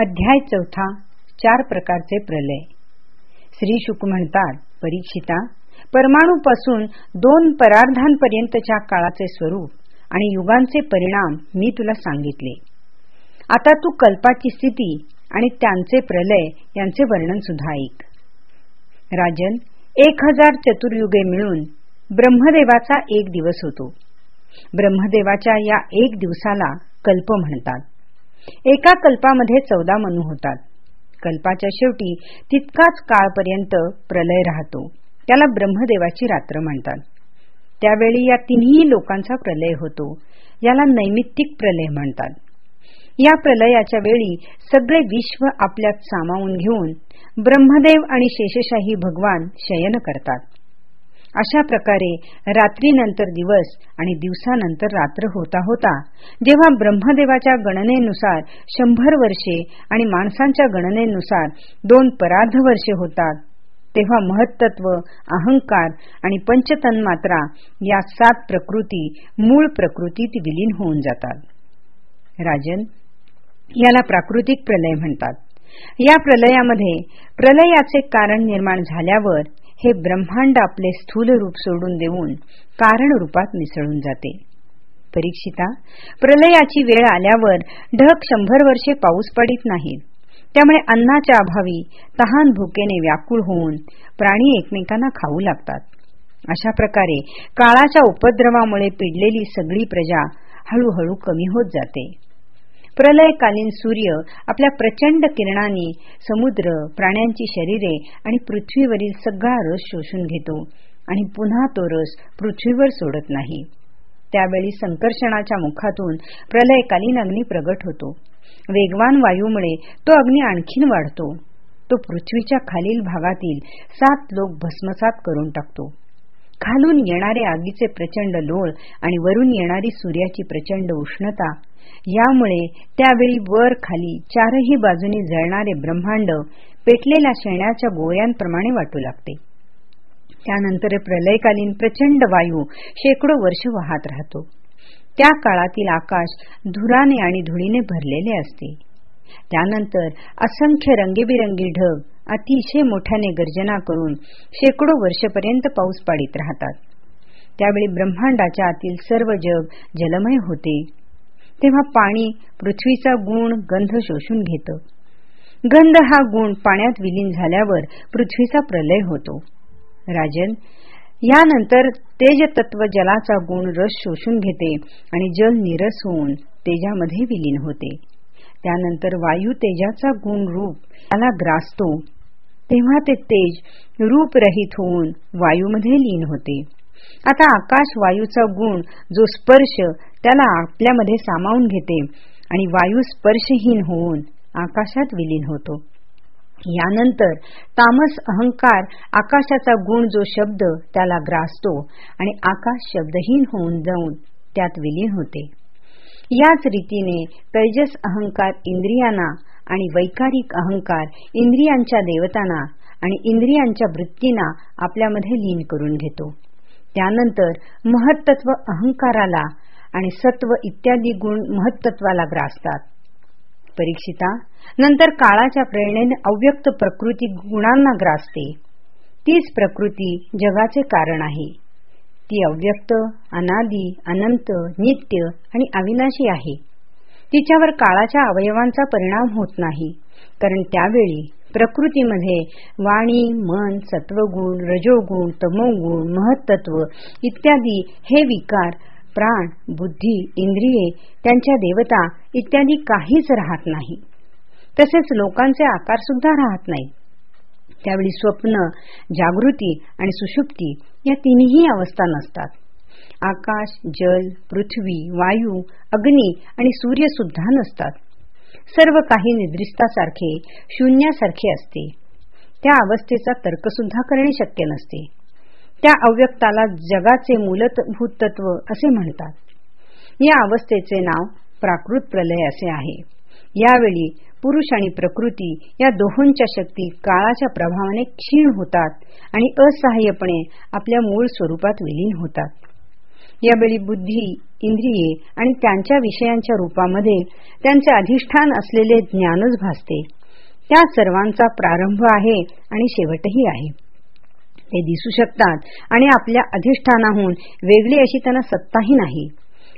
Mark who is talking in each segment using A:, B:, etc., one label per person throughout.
A: अध्याय चौथा चार प्रकारचे प्रलय. श्री शुक म्हणतात परीक्षिता परमाणूपासून दोन परार्धांपर्यंतच्या काळाचे स्वरूप आणि युगांचे परिणाम मी तुला सांगितले. आता तू कल्पाची स्थिती आणि त्यांचे प्रलय यांचे वर्णन सुद्धा ऐक. राजन एक हजार चतुर्युगे मिळून ब्रह्मदेवाचा एक दिवस होतो. ब्रह्मदेवाच्या या एक दिवसाला कल्प म्हणतात. एका कल्पामध्ये चौदा मनू होतात. कल्पाच्या शेवटी तितकाच काळपर्यंत प्रलय राहतो. त्याला ब्रह्मदेवाची रात्र म्हणतात. त्यावेळी या तिन्ही लोकांचा प्रलय होतो. याला नैमित्तिक प्रलय म्हणतात. या प्रलयाच्या वेळी सगळे विश्व आपल्यात सामावून घेऊन ब्रह्मदेव आणि शेषशाही भगवान शयन करतात. अशा प्रकारे रात्रीनंतर दिवस आणि दिवसानंतर रात्र होता होता. जेव्हा ब्रह्मदेवाच्या गणनेनुसार शंभर वर्षे आणि माणसांच्या गणनेनुसार दोन पराध वर्षे होतात तेव्हा महत्त्व अहंकार आणि पंचतन्मात्रा या सात प्रकृती मूळ प्रकृतीत विलीन होऊन जातात. राजन याला प्राकृतिक प्रलय म्हणतात. या प्रलयामध्ये प्रलयाचे कारण निर्माण झाल्यावर हे ब्रह्मांड आपले स्थूल रूप सोडून देऊन कारण रूपात मिसळून जाते. परीक्षिता प्रलयाची वेळ आल्यावर ढग शंभर वर्षे पाऊस पडित नाहीत त्यामुळे अन्नाच्या अभावी तहान भुकेने व्याकुळ होऊन प्राणी एकमेकांना खाऊ लागतात. अशा प्रकारे काळाच्या उपद्रवामुळे पिडलेली सगळी प्रजा हळूहळू कमी होत जाते. प्रलयकालीन सूर्य आपल्या प्रचंड किरणांनी समुद्र प्राण्यांची शरीरे आणि पृथ्वीवरील सगळा रस शोषून घेतो आणि पुन्हा तो रस पृथ्वीवर सोडत नाही. त्यावेळी संकर्षणाच्या मुखातून प्रलयकालीन अग्नी प्रगट होतो. वेगवान वायूमुळे तो अग्नी आणखीन वाढतो. तो पृथ्वीच्या खालील भागातील सात लोक भस्मसात करून टाकतो. खालून येणारे आगीचे प्रचंड लोळ आणि वरून येणारी सूर्याची प्रचंड उष्णता यामुळे त्यावेळी वर खाली चारही बाजूनी जळणारे ब्रह्मांड पेटलेल्या शेण्याच्या गोळ्यांप्रमाणे वाटू लागते. त्यानंतर प्रलयकालीन प्रचंड वायू शेकडो वर्ष वाहत राहतो. त्या काळातील आकाश धुराने आणि धुळीने भरलेले असते. त्यानंतर असंख्य रंगीबिरंगी ढग अतिशय मोठ्याने गर्जना करून शेकडो वर्षपर्यंत पाऊस पाडित राहतात. त्यावेळी ब्रह्मांडाच्या आतील सर्व जग जलमय होते. तेव्हा पाणी पृथ्वीचा गुण गंध शोषून घेतं. गंध हा गुण पाण्यात विलीन झाल्यावर पृथ्वीचा प्रलय होतो. राजन यानंतर तेज तत्व जलाचा गुण रस शोषून घेते आणि जल निरस होऊन तेजामध्ये विलीन होते. त्यानंतर वायू तेजाचा गुण रूप त्याला ग्रासतो. तेव्हा ते तेज रूपरहित होऊन वायूमध्ये लीन होते. आता आकाश वायूचा गुण जो स्पर्श त्याला आपल्यामध्ये सामावून घेते आणि वायू स्पर्शहीन होऊन आकाशात विलीन होतो. यानंतर तामस अहंकार आकाशाचा गुण जो शब्द त्याला ग्रासतो आणि आकाश शब्दहीन होऊन जाऊन त्यात विलीन होते. याच रीतीने तैजस अहंकार इंद्रियांना आणि वैकारिक अहंकार इंद्रियांच्या देवतांना आणि इंद्रियांच्या वृत्तींना आपल्यामध्ये लीन करून घेतो. त्यानंतर महत्त्व अहंकाराला आणि सत्व इत्यादी गुण महत्त्वाला ग्रासतात. परीक्षिता नंतर काळाच्या प्रेरणेने अव्यक्त प्रकृती गुणांना ग्रासते. तीच प्रकृती जगाचे कारण आहे. ती अव्यक्त अनादी अनंत नित्य आणि अविनाशी आहे. तिच्यावर काळाच्या अवयवांचा परिणाम होत नाही कारण त्यावेळी प्रकृतीमध्ये वाणी मन सत्वगुण रजोगुण तमोगुण महत्त्व इत्यादी हे विकार प्राण बुद्धी इंद्रिये त्यांच्या देवता इत्यादी काहीच राहत नाही. तसेच लोकांचे आकार सुद्धा राहत नाही. त्यावेळी स्वप्न जागृती आणि सुषुप्ती या तिन्ही अवस्था नसतात. आकाश जल पृथ्वी वायू अग्नी आणि सूर्य सुद्धा नसतात. सर्व काही निद्रिस्तासारखे शून्यासारखे असते. त्या अवस्थेचा तर्कसुद्धा करणे शक्य नसते. त्या अव्यक्ताला जगाचे मूलभूत तत्व असे म्हणतात. या अवस्थेचे नाव प्राकृत प्रलय असे आहे. यावेळी पुरुष आणि प्रकृती या दोहोंच्या शक्ती काळाच्या प्रभावाने क्षीण होतात आणि असहाय्यपणे आपल्या मूळ स्वरूपात विलीन होतात. यावेळी बुद्धी इंद्रिये आणि त्यांच्या विषयांच्या रूपामध्ये त्यांचे अधिष्ठान असलेले ज्ञानच भासते. त्या सर्वांचा प्रारंभ आहे आणि शेवटही आहे. ते दिसू शकतात आणि आपल्या अधिष्ठानाहून वेगळी अशी त्यांना सत्ताही नाही.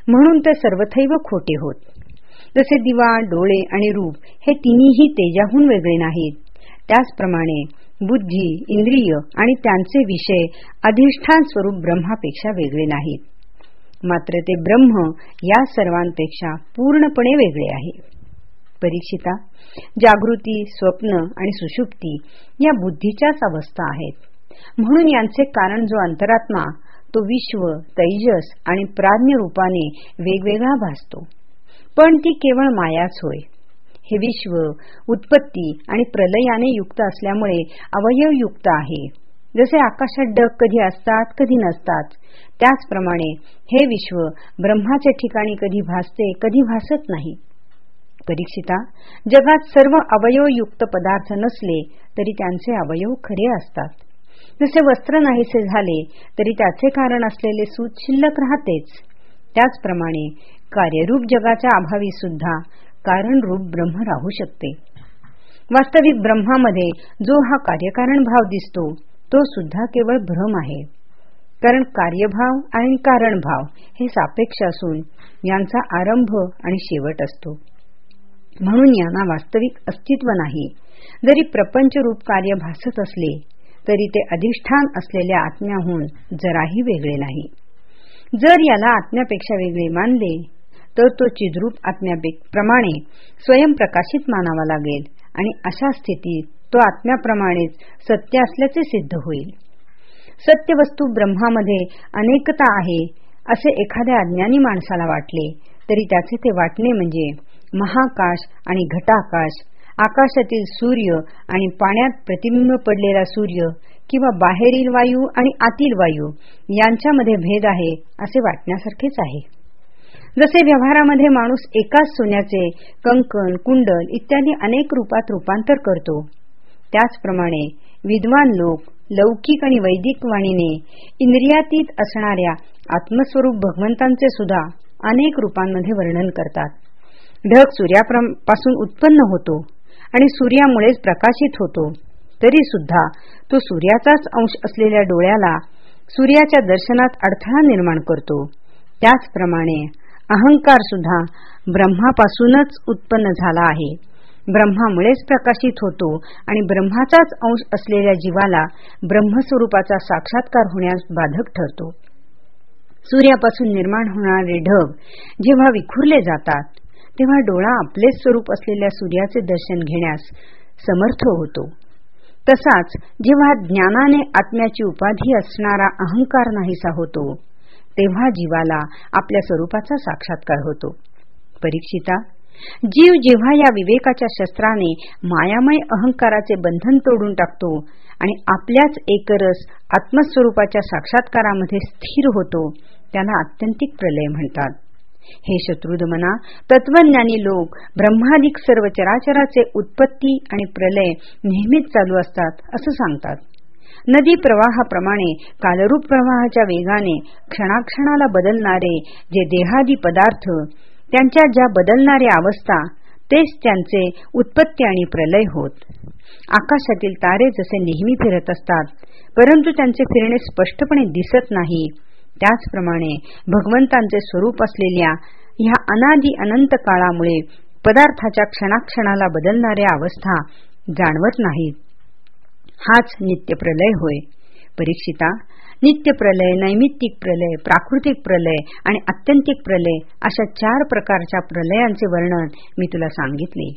A: म्हणून ते सर्वथैव खोटे होत. जसे दिवा डोळे आणि रूप हे तिन्हीही तेजाहून वेगळे नाहीत. त्याचप्रमाणे बुद्धी इंद्रिय आणि त्यांचे विषय अधिष्ठान स्वरूप ब्रह्मापेक्षा वेगळे नाहीत. मात्र ते ब्रह्म या सर्वांपेक्षा पूर्णपणे वेगळे आहे. परीक्षिता जागृती स्वप्न आणि सुषुप्ती या बुद्धीच्याच अवस्था आहेत. म्हणून यांचे कारण जो अंतरात्मा तो विश्व तैजस आणि प्राज्ञ रूपाने वेगवेगळा भासतो. पण ती केवळ मायाच होय. हे विश्व उत्पत्ती आणि प्रलयाने युक्त असल्यामुळे अवयवयुक्त आहे. जसे आकाशात डग कधी असतात कधी नसतात त्याचप्रमाणे हे विश्व ब्रह्माच्या ठिकाणी कधी भासते कधी भासत नाही. परीक्षिता जगात सर्व अवयवयुक्त पदार्थ नसले तरी त्यांचे अवयव खरे असतात. जसे वस्त्र नाहीसे झाले तरी त्याचे कारण असलेले सूत शिल्लक राहतेच. त्याचप्रमाणे कार्यरूप जगाच्या अभावी सुद्धा कारणरूप ब्रह्म राहू शकते. वास्तविक ब्रह्मामध्ये जो हा कार्यकारण भाव दिसतो तो सुद्धा केवळ भ्रम आहे. कारण कार्यभाव आणि कारणभाव हे सापेक्ष असून यांचा आरंभ आणि शेवट असतो. म्हणून यांना वास्तविक अस्तित्व नाही. जरी प्रपंच रूप कार्य भासत असले तरी ते अधिष्ठान असलेल्या आत्म्याहून जराही वेगळे नाही. जर याला आत्म्यापेक्षा वेगळे मानले तर तो चिद्रूप आत्म्याप्रमाणे स्वयंप्रकाशित मानावा लागेल आणि अशा स्थितीत तो आत्म्याप्रमाणेच सत्य असल्याचे सिद्ध होईल. सत्यवस्तू ब्रह्मामध्ये अनेकता आहे असे एखाद्या अज्ञानी माणसाला वाटले तरी त्याचे ते वाटणे म्हणजे महाकाश आणि घटाकाश आकाशातील सूर्य आणि पाण्यात प्रतिबिंब पडलेला सूर्य किंवा बाहेरील वायू आणि आतील वायू यांच्यामध्ये भेद आहे असे वाटण्यासारखेच आहे. जसे व्यवहारामध्ये माणूस एकाच सोन्याचे कंकण कुंडल इत्यादी अनेक रूपात रूपांतर करतो त्याचप्रमाणे विद्वान लोक लौकिक आणि वैदिक वाणीने इंद्रियातीत असणाऱ्या आत्मस्वरूप भगवंतांचे सुद्धा अनेक रूपांमध्ये वर्णन करतात. ढग सूर्यापासून उत्पन्न होतो. आणि सूर्यामुळेच प्रकाशित होतो. तरी सुद्धा तो सूर्याचाच अंश असलेल्या डोळ्याला सूर्याच्या दर्शनात अडथळा निर्माण करतो. त्याचप्रमाणे अहंकार सुद्धा ब्रह्मापासूनच उत्पन्न झाला आहे. ब्रह्मामुळेच प्रकाशित होतो आणि ब्रह्माचाच अंश असलेल्या जीवाला ब्रह्मस्वरूपाचा साक्षात्कार होण्यास बाधक ठरतो. सूर्यापासून निर्माण होणारे ढग जेव्हा विखुरले जातात तेव्हा डोळा आपलेच स्वरूप असलेल्या सूर्याचे दर्शन घेण्यास समर्थ होतो. तसाच जेव्हा ज्ञानाने आत्म्याची उपाधी असणारा अहंकार नाहीसा होतो तेव्हा जीवाला आपल्या स्वरूपाचा साक्षात्कार होतो. परीक्षिता जीव जेव्हा या विवेकाच्या शस्त्राने मायामय अहंकाराचे बंधन तोडून टाकतो आणि आपल्याच एकरस आत्मस्वरूपाच्या साक्षात्कारामध्ये स्थिर होतो त्याला आत्यंतिक प्रलय म्हणतात. हे शत्रुदमना तत्वज्ञानी लोक ब्रह्मादिक सर्व चराचराचे उत्पत्ती आणि प्रलय नेहमीच चालू असतात असं सांगतात. नदी प्रवाहाप्रमाणे कालरूप प्रवाहाच्या वेगाने क्षणाक्षणाला बदलणारे जे देहादी पदार्थ त्यांच्या ज्या बदलणाऱ्या अवस्था तेच त्यांचे उत्पत्ती आणि प्रलय होत. आकाशातील तारे जसे नेहमी फिरत असतात परंतु त्यांचे फिरणे स्पष्टपणे दिसत नाही त्याचप्रमाणे भगवंतांचे स्वरूप असलेल्या ह्या अनादी अनंत काळामुळे पदार्थाच्या क्षणाक्षणाला बदलणाऱ्या अवस्था जाणवत नाहीत. हाच नित्य प्रलय होय. परीक्षिता नित्य प्रलय नैमित्तिक प्रलय प्राकृतिक प्रलय आणि अत्यंतिक प्रलय अशा चार प्रकारच्या प्रलयांचे वर्णन मी तुला सांगितले.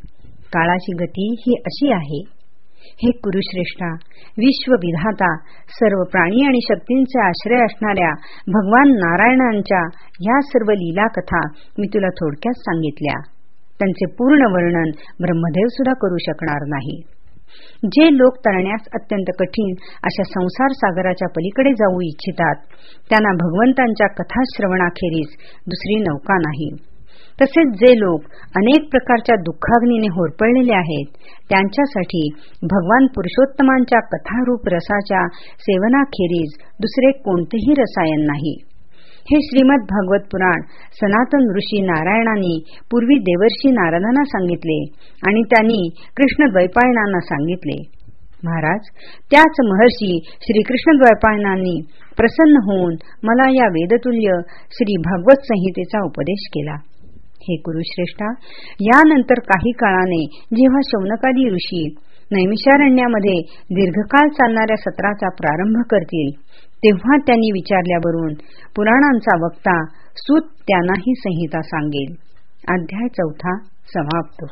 A: काळाची गती ही अशी आहे. हे कुरुश्रेष्ठा विश्वविधाता सर्व प्राणी आणि शक्तींचे आश्रय असणाऱ्या भगवान नारायणांच्या या सर्व लीला कथा मी तुला थोडक्यात सांगितल्या. त्यांचे पूर्ण वर्णन ब्रह्मदेव सुद्धा करू शकणार नाही. जे लोक तरण्यास अत्यंत कठीण अशा संसार सागराच्या पलीकडे जाऊ इच्छितात त्यांना भगवंतांच्या कथाश्रवणाखेरीज दुसरी नौका नाही. तसेच जे लोक अनेक प्रकारच्या दुःखाग्नीने होरपळलेले आहेत त्यांच्यासाठी भगवान पुरुषोत्तमांच्या कथारूप रसाच्या सेवनाखेरीज दुसरे कोणतेही रसायन नाही. हे श्रीमद भागवत पुराण सनातन ऋषी नारायणांनी पूर्वी देवर्षी नारदांना सांगितले आणि त्यांनी कृष्ण द्वैपायनांना सांगितले. महाराज त्याच महर्षी श्रीकृष्ण द्वैपायनांनी प्रसन्न होऊन मला या वेदतुल्य श्री भागवत संहितेचा उपदेश केला. हे कुरुश्रेष्ठा. यानंतर काही काळाने जेव्हा शौनकादी ऋषी नैमिषारण्यामध्ये दीर्घकाळ चालणाऱ्या सत्राचा प्रारंभ करतील तेव्हा त्यांनी विचारल्यावरून पुराणांचा वक्ता सूत त्यांनाही संहिता सांगेल. अध्याय चौथा समाप्त.